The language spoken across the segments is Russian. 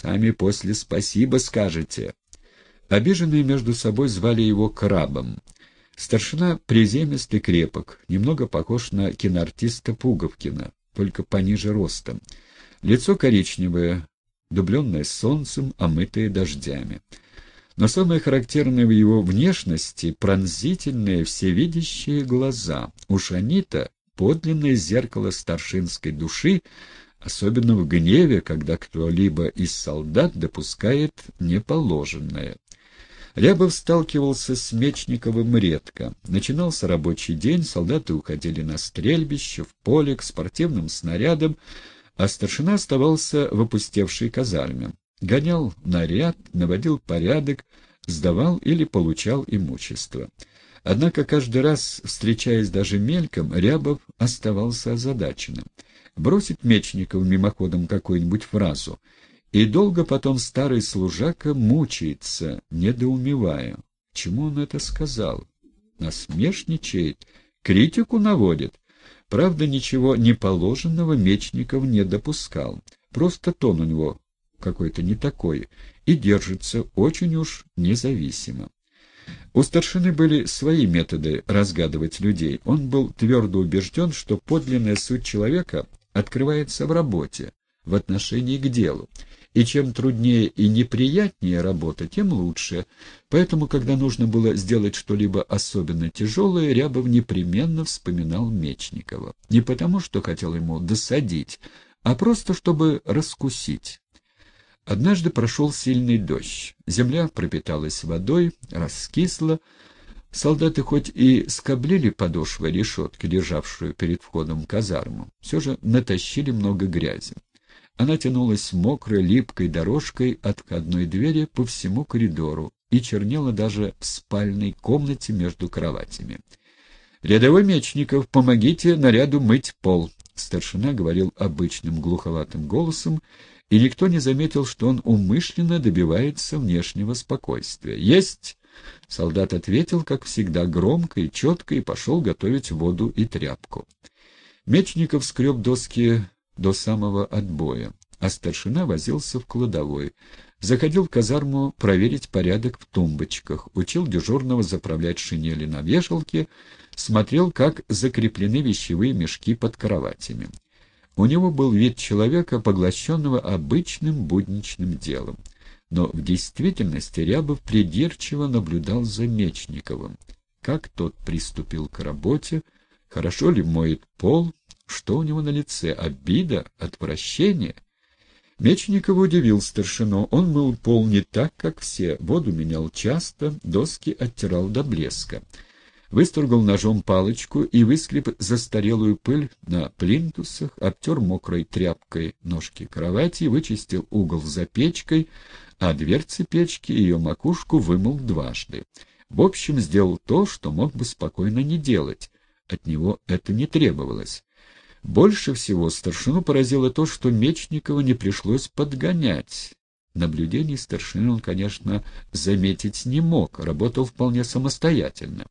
Сами после спасибо скажете. Обиженные между собой звали его Крабом. Старшина приземистый крепок, немного похож на киноартиста Пуговкина, только пониже ростом. Лицо коричневое, дубленное солнцем, омытое дождями. Но самое характерное в его внешности — пронзительные, всевидящие глаза. Уж они-то — подлинное зеркало старшинской души, особенно в гневе, когда кто-либо из солдат допускает неположенное. Рябов сталкивался с Мечниковым редко. Начинался рабочий день, солдаты уходили на стрельбище, в поле, к спортивным снарядам, а старшина оставался в опустевшей казарме. Гонял наряд, наводил порядок, сдавал или получал имущество. Однако каждый раз, встречаясь даже мельком, Рябов оставался озадаченным. Бросит Мечников мимоходом какую-нибудь фразу — и долго потом старый служака мучается, недоумевая. Чему он это сказал? Насмешничает, критику наводит. Правда, ничего неположенного Мечников не допускал. Просто тон у него какой-то не такой, и держится очень уж независимо. У старшины были свои методы разгадывать людей. Он был твердо убежден, что подлинная суть человека открывается в работе, в отношении к делу и чем труднее и неприятнее работа, тем лучше. Поэтому, когда нужно было сделать что-либо особенно тяжелое, Рябов непременно вспоминал Мечникова. Не потому, что хотел ему досадить, а просто чтобы раскусить. Однажды прошел сильный дождь. Земля пропиталась водой, раскисла. Солдаты хоть и скоблили подошвой решетки, лежавшую перед входом казарму, все же натащили много грязи. Она тянулась мокрой, липкой дорожкой от входной двери по всему коридору и чернела даже в спальной комнате между кроватями. «Рядовой Мечников, помогите наряду мыть пол!» Старшина говорил обычным глуховатым голосом, и никто не заметил, что он умышленно добивается внешнего спокойствия. «Есть!» Солдат ответил, как всегда, громко и четко, и пошел готовить воду и тряпку. Мечников скреб доски до самого отбоя, а старшина возился в кладовой. Заходил в казарму проверить порядок в тумбочках, учил дежурного заправлять шинели на вешалке, смотрел, как закреплены вещевые мешки под кроватями. У него был вид человека, поглощенного обычным будничным делом. Но в действительности Рябов придирчиво наблюдал за Мечниковым. Как тот приступил к работе, хорошо ли моет пол, что у него на лице? Обида? Отвращение? Мечников удивил старшину. Он мыл пол не так, как все. Воду менял часто, доски оттирал до блеска. Высторгал ножом палочку и выскреб застарелую пыль на плинтусах, обтер мокрой тряпкой ножки кровати, вычистил угол за печкой, а дверцы печки и ее макушку вымыл дважды. В общем, сделал то, что мог бы спокойно не делать. От него это не требовалось. Больше всего старшину поразило то, что Мечникова не пришлось подгонять. Наблюдений старшины он, конечно, заметить не мог, работал вполне самостоятельно.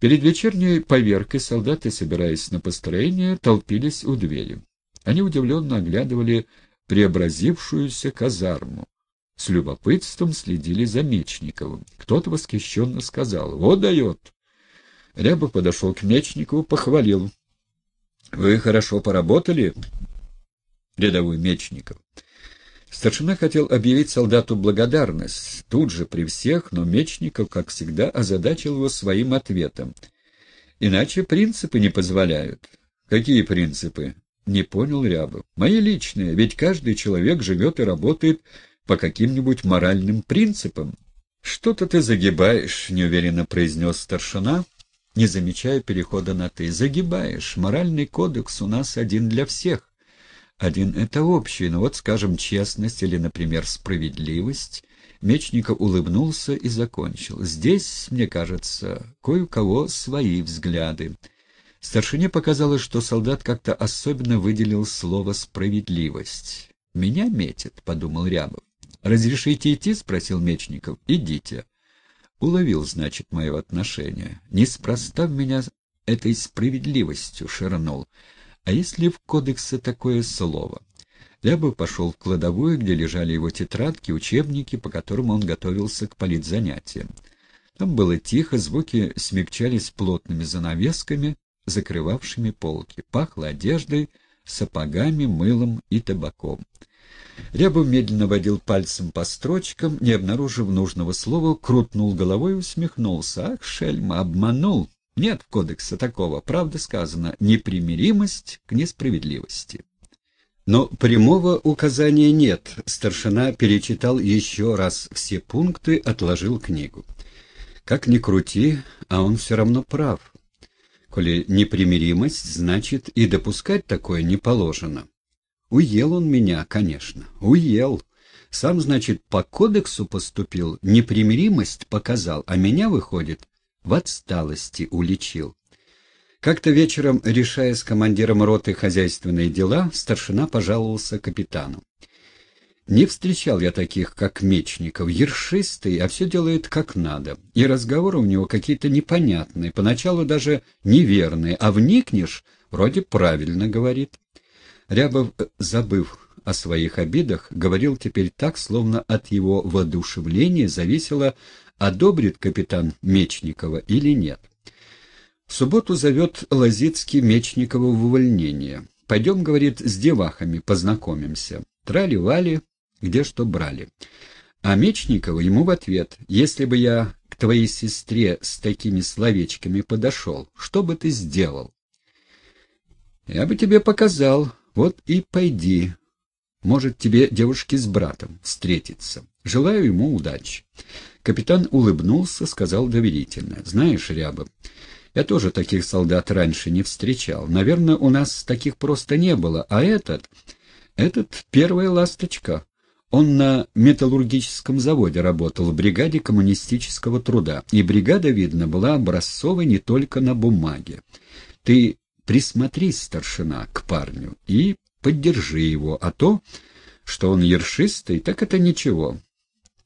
Перед вечерней поверкой солдаты, собираясь на построение, толпились у двери. Они удивленно оглядывали преобразившуюся казарму. С любопытством следили за Мечниковым. Кто-то восхищенно сказал «Вот дает!». Рябов подошел к Мечникову, похвалил. Вы хорошо поработали, рядовой Мечников. Старшина хотел объявить солдату благодарность, тут же при всех, но Мечников, как всегда, озадачил его своим ответом. Иначе принципы не позволяют. Какие принципы? Не понял Рябов. Мои личные, ведь каждый человек живет и работает по каким-нибудь моральным принципам. Что-то ты загибаешь, неуверенно произнес старшина, не замечая перехода на «ты». Загибаешь. Моральный кодекс у нас один для всех. Один — это общий, но вот, скажем, честность или, например, справедливость. Мечников улыбнулся и закончил. Здесь, мне кажется, кое у кого свои взгляды. Старшине показалось, что солдат как-то особенно выделил слово «справедливость». «Меня метит», — подумал Рябов. «Разрешите идти?» — спросил Мечников. «Идите». Уловил, значит, мое отношение. Неспроста в меня этой справедливостью ширнул. А если в кодексе такое слово? Рябов пошел в кладовую, где лежали его тетрадки, учебники, по которым он готовился к политзанятиям. Там было тихо, звуки смягчались плотными занавесками, закрывавшими полки. Пахло одеждой, сапогами, мылом и табаком. Рябов медленно водил пальцем по строчкам, не обнаружив нужного слова, крутнул головой и усмехнулся. «Ах, шельма, обманул! Нет кодекса такого, правда сказано, непримиримость к несправедливости». Но прямого указания нет. Старшина перечитал еще раз все пункты, отложил книгу. Как ни крути, а он все равно прав. Коли непримиримость, значит, и допускать такое не положено. Уел он меня, конечно, уел. Сам, значит, по кодексу поступил, непримиримость показал, а меня, выходит, в отсталости уличил. Как-то вечером, решая с командиром роты хозяйственные дела, старшина пожаловался капитану. Не встречал я таких, как Мечников, ершистый, а все делает как надо. И разговоры у него какие-то непонятные, поначалу даже неверные, а вникнешь, вроде правильно говорит. Рябов, забыв о своих обидах, говорил теперь так, словно от его воодушевления зависело, одобрит капитан Мечникова или нет. В субботу зовет Лазицкий Мечникова в увольнение. «Пойдем, — говорит, — с девахами познакомимся. Трали-вали, где что брали». А Мечникова ему в ответ, «Если бы я к твоей сестре с такими словечками подошел, что бы ты сделал?» «Я бы тебе показал. Вот и пойди. Может, тебе девушки с братом встретиться. Желаю ему удачи». Капитан улыбнулся, сказал доверительно. «Знаешь, Ряба, я тоже таких солдат раньше не встречал. Наверное, у нас таких просто не было. А этот... Этот первая ласточка. Он на металлургическом заводе работал, в бригаде коммунистического труда. И бригада, видно, была образцовой не только на бумаге. Ты присмотрись, старшина, к парню и поддержи его, а то, что он ершистый, так это ничего.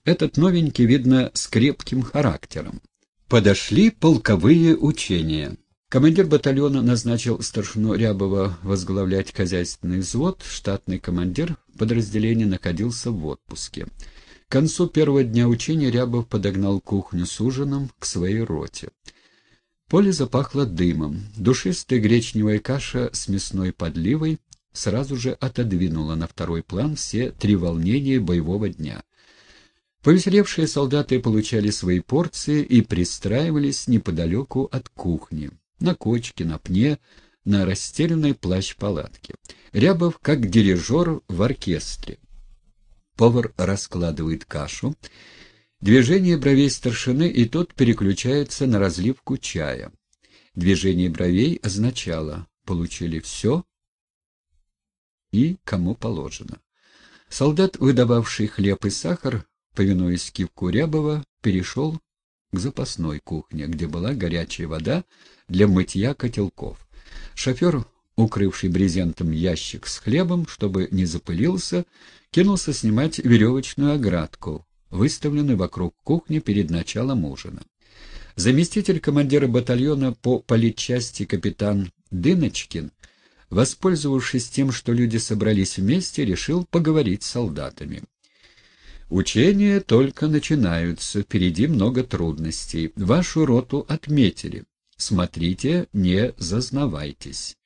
Этот новенький, видно, с крепким характером. Подошли полковые учения. Командир батальона назначил старшину Рябова возглавлять хозяйственный взвод, штатный командир подразделения находился в отпуске. К концу первого дня учения Рябов подогнал кухню с ужином к своей роте. Поле запахло дымом. Душистая гречневая каша с мясной подливой сразу же отодвинула на второй план все три волнения боевого дня. Повеселевшие солдаты получали свои порции и пристраивались неподалеку от кухни, на кочке, на пне, на расстеленной плащ-палатке. Рябов как дирижер в оркестре. Повар раскладывает кашу, движение бровей старшины, и тот переключается на разливку чая. Движение бровей означало «получили все» и «кому положено». Солдат, выдававший хлеб и сахар, повинуясь кивку Рябова, перешел к запасной кухне, где была горячая вода для мытья котелков. Шофер, укрывший брезентом ящик с хлебом, чтобы не запылился, кинулся снимать веревочную оградку, выставленную вокруг кухни перед началом ужина. Заместитель командира батальона по политчасти капитан Дыночкин, воспользовавшись тем, что люди собрались вместе, решил поговорить с солдатами. Учения только начинаются, впереди много трудностей. Вашу роту отметили. Смотрите, не зазнавайтесь.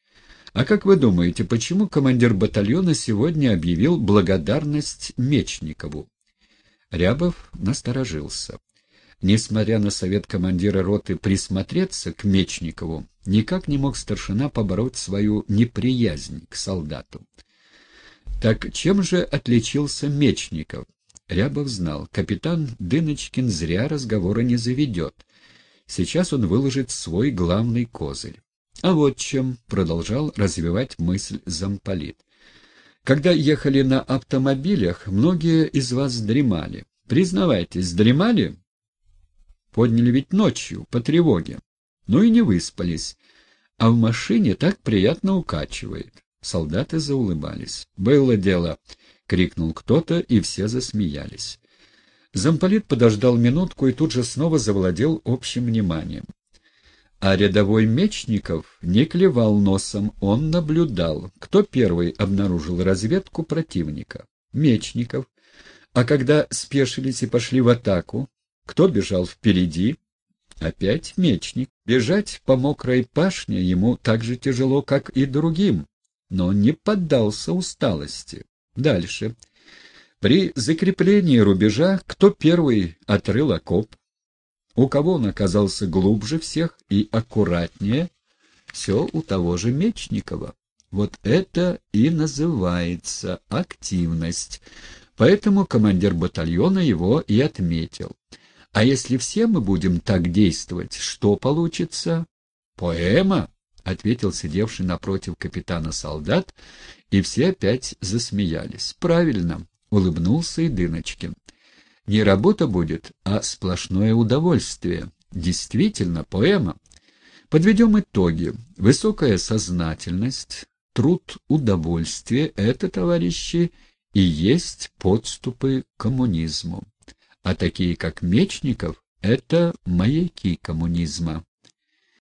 А как вы думаете, почему командир батальона сегодня объявил благодарность Мечникову? Рябов насторожился. Несмотря на совет командира роты присмотреться к Мечникову, никак не мог старшина побороть свою неприязнь к солдату. Так чем же отличился Мечников? Рябов знал, капитан Дыночкин зря разговора не заведет. Сейчас он выложит свой главный козырь. А вот чем продолжал развивать мысль замполит. Когда ехали на автомобилях, многие из вас дремали. Признавайтесь, дремали? Подняли ведь ночью, по тревоге. Ну и не выспались. А в машине так приятно укачивает. Солдаты заулыбались. Было дело. — крикнул кто-то, и все засмеялись. Замполит подождал минутку и тут же снова завладел общим вниманием. А рядовой Мечников не клевал носом, он наблюдал, кто первый обнаружил разведку противника. Мечников. А когда спешились и пошли в атаку, кто бежал впереди? Опять мечник. Бежать по мокрой пашне ему так же тяжело, как и другим, но не поддался усталости. Дальше. При закреплении рубежа кто первый отрыл окоп? У кого он оказался глубже всех и аккуратнее? Все у того же Мечникова. Вот это и называется активность. Поэтому командир батальона его и отметил. А если все мы будем так действовать, что получится? Поэма, — ответил сидевший напротив капитана солдат, и все опять засмеялись. Правильно, — улыбнулся и Дыночкин. Не работа будет, а сплошное удовольствие. Действительно, поэма. Подведем итоги. Высокая сознательность, труд, удовольствие — это, товарищи, и есть подступы к коммунизму а такие как Мечников — это маяки коммунизма.